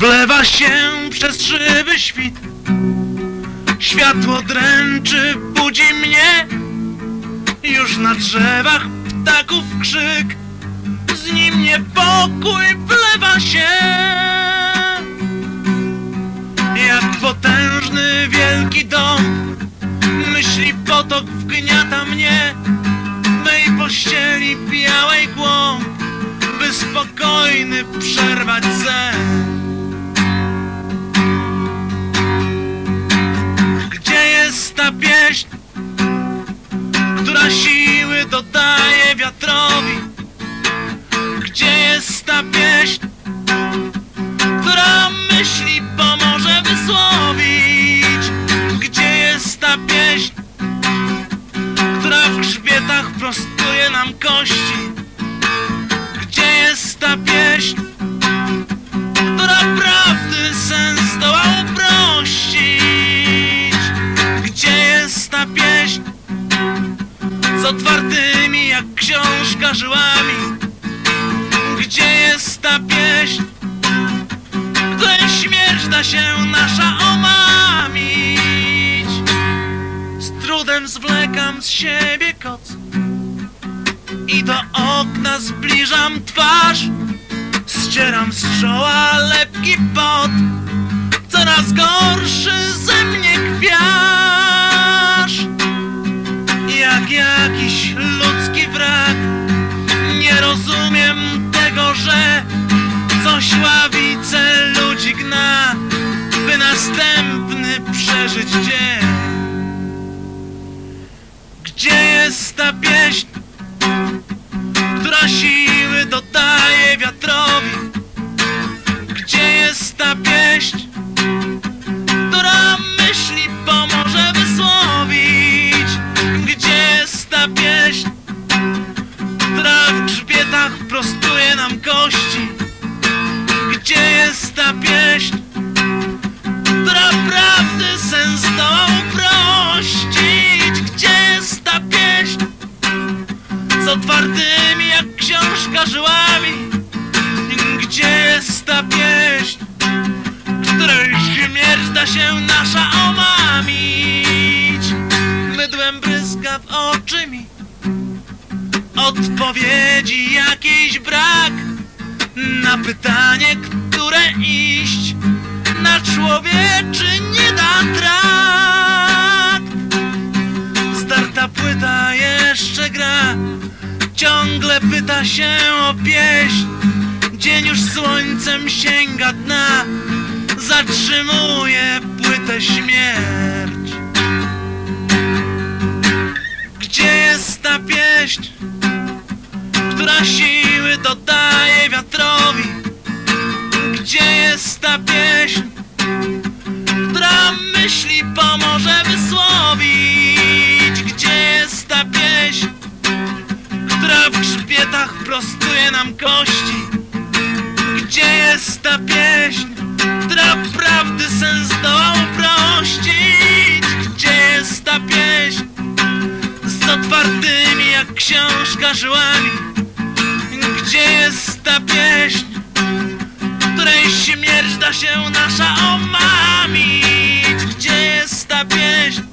Wlewa się przez szyby świt. Światło dręczy, budzi mnie. Już na drzewach ptaków krzyk. Z nim niepokój wlewa się. Jak potężny wielki dom. Myśli potok wgniata mnie. Mej pościeli białej głąb By spokojny przerwać sen ta pieśń, która siły dodaje wiatrowi? Gdzie jest ta pieśń, która myśli pomoże wysłowić? Gdzie jest ta pieśń, która w grzbietach prostuje nam kości? Gdzie jest ta pieśń, która prawdy otwartymi jak książka żyłami? Gdzie jest ta pieśń, której śmierć da się nasza omamić? Z trudem zwlekam z siebie koc i do okna zbliżam twarz. Ścieram z czoła lepki pot Coraz gorszy ze mnie kwiasz Coś ławice ludzi gna By następny przeżyć dzień Gdzie jest ta pieśń która siły dodaje wiatrowi? Gdzie jest ta pieśń, która myśli pomoże wysłowić? Gdzie jest ta pieśń, która w grzbietach prostuje nam kości? Pieśń, która prawdy sens zdoła uprościć? Gdzie jest ta pieśń? z otwartymi jak książka żyłami Gdzie jest ta pieśń, której śmierć da się nasza omamić Mydłem bryska w oczy mi Odpowiedzi jakiejś brak człowieczy nie da trakt Zdarta płyta jeszcze gra Ciągle pyta się o pieśń. Dzień już słońcem sięga dna Zatrzymuje płytę śmierć. Gdzie jest ta pieśń Która siły dodaje wiatrowi? Gdzie jest ta pieśń nam kości. Gdzie jest ta pieśń, która prawdy sens zdoła uprościć Gdzie jest ta pieśń z otwartymi jak książka żyłami? Gdzie jest ta pieśń, której śmierć da się nasza omamić? Gdzie jest ta pieśń